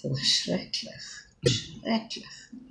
Verschrikkelijk. Verschrikkelijk.